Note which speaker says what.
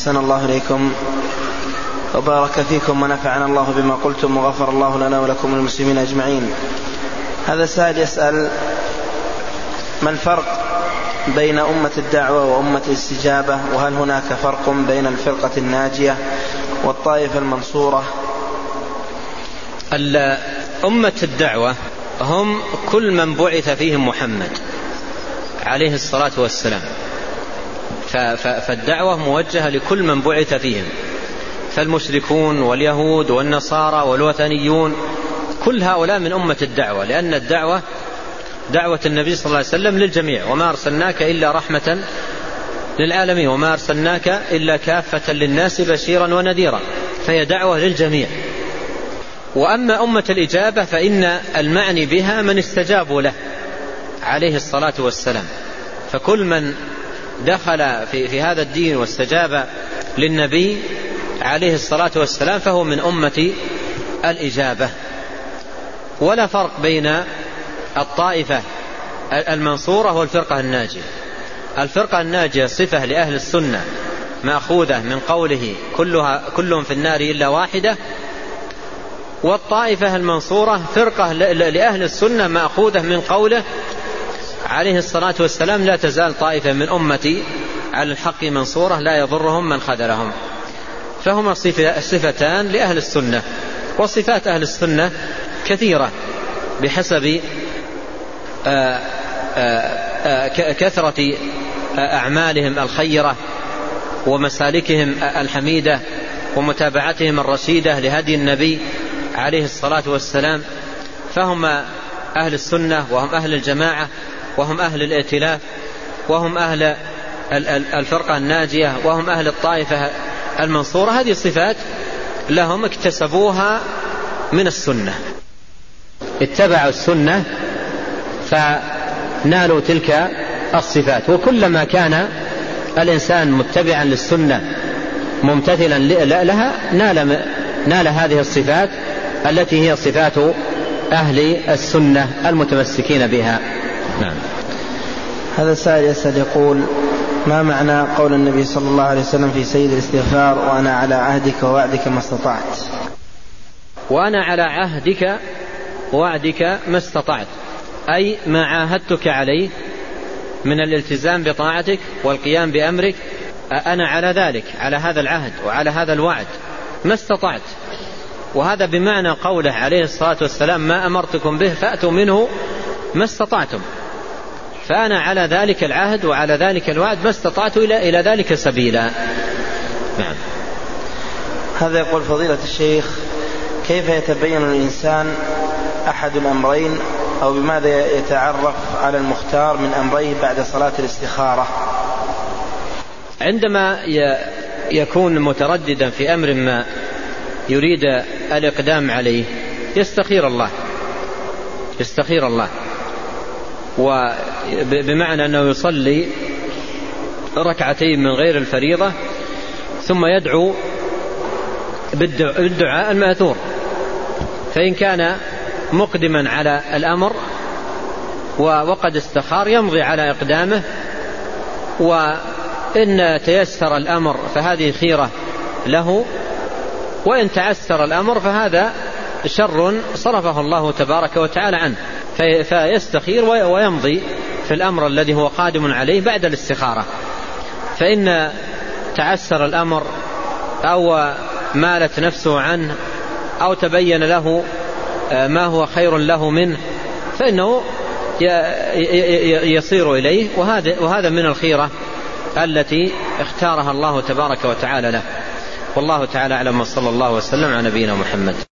Speaker 1: أحسن الله إليكم وبارك فيكم ونفعنا الله بما قلتم وغفر الله لنا ولكم المسلمين أجمعين. هذا سائل يسأل ما الفرق بين أمة الدعوة وأمة الاستجابة؟ وهل هناك فرق بين الفرقة الناجية والطائفة المنصورة؟
Speaker 2: أمة الدعوة هم كل من بعث فيهم محمد عليه الصلاة والسلام. فالدعوة موجهة لكل من بعث فيهم. فالمشركون واليهود والنصارى والوثنيون كل هؤلاء من أمة الدعوة لأن الدعوة دعوة النبي صلى الله عليه وسلم للجميع وما أرسلناك إلا رحمة للعالمين وما أرسلناك إلا كافة للناس بشيرا ونذيرا فهي دعوة للجميع. وأما أمة الإجابة فإن المعني بها من استجابوا له عليه الصلاة والسلام. فكل من دخل في, في هذا الدين واستجاب للنبي عليه الصلاة والسلام فهو من أمة الإجابة. ولا فرق بين الطائفة المنصورة والفرقة الناجية. الفرقة الناجية صفة لأهل السنة مأخوذة من قوله كلها كلهم في النار إلا واحدة. والطائفة المنصورة فرقة لأهل السنة مأخوذة من قوله عليه الصلاة والسلام لا تزال طائفة من أمتي على الحق منصورة لا يضرهم من خذلهم. فهما صفتان لأهل السنة وصفات أهل السنة كثيرة بحسب آه، آه، آه، كثرة أعمالهم الخيرة ومسالكهم الحميدة ومتابعتهم الرشيدة لهدي النبي عليه الصلاة والسلام. فهم أهل السنة وهم أهل الجماعة وهم أهل الائتلاف وهم أهل الفرقة الناجية وهم أهل الطائفة المنصورة. هذه صفات لهم اكتسبوها من السنة. اتبعوا السنة فنالوا تلك الصفات. وكلما كان الإنسان متبعا للسنة ممتثلا لها نال, نال هذه الصفات التي هي صفات أهل السنة المتمسكين بها. نعم.
Speaker 1: هذا السائل يسأل يقول ما معنى قول النبي صلى الله عليه وسلم في سيد الاستغفار وأنا على عهدك ووعدك ما استطعت
Speaker 2: وأنا على عهدك ووعدك ما استطعت أي ما عاهدتك عليه من الالتزام بطاعتك والقيام بأمرك أنا على ذلك على هذا العهد وعلى هذا الوعد ما استطعت وهذا بمعنى قوله عليه الصلاة والسلام ما أمرتكم به فأتوا منه ما استطعتم فأنا على ذلك العهد وعلى ذلك الوعد ما استطعت إلى إلى ذلك سبيلا. نعم.
Speaker 1: هذا يقول فضيلة الشيخ كيف يتبين الإنسان أحد الأمرين أو بماذا يتعرف على المختار من أمريه بعد صلاة الاستخارة؟
Speaker 2: عندما يكون مترددا في أمر ما يريد الإقدام عليه يستخير الله. يستخير الله. وبمعنى أنه يصلي ركعتين من غير الفريضة ثم يدعو بالدعاء المأثور. فإن كان مقدما على الأمر وقد استخار يمضي على إقدامه. وإن تيسر الأمر فهذه خيرة له وإن تعسر الأمر فهذا شر صرفه الله تبارك وتعالى عنه. فيستخير ويمضي في الأمر الذي هو قادم عليه بعد الاستخارة. فإن تعسر الأمر أو مالت نفسه عنه أو تبين له آه، ما هو خير له منه فإنه يصير إليه. وهذا, وهذا من الخيرة التي اختارها الله تبارك وتعالى له. والله تعالى أعلم وصلى الله وسلم على نبينا محمد.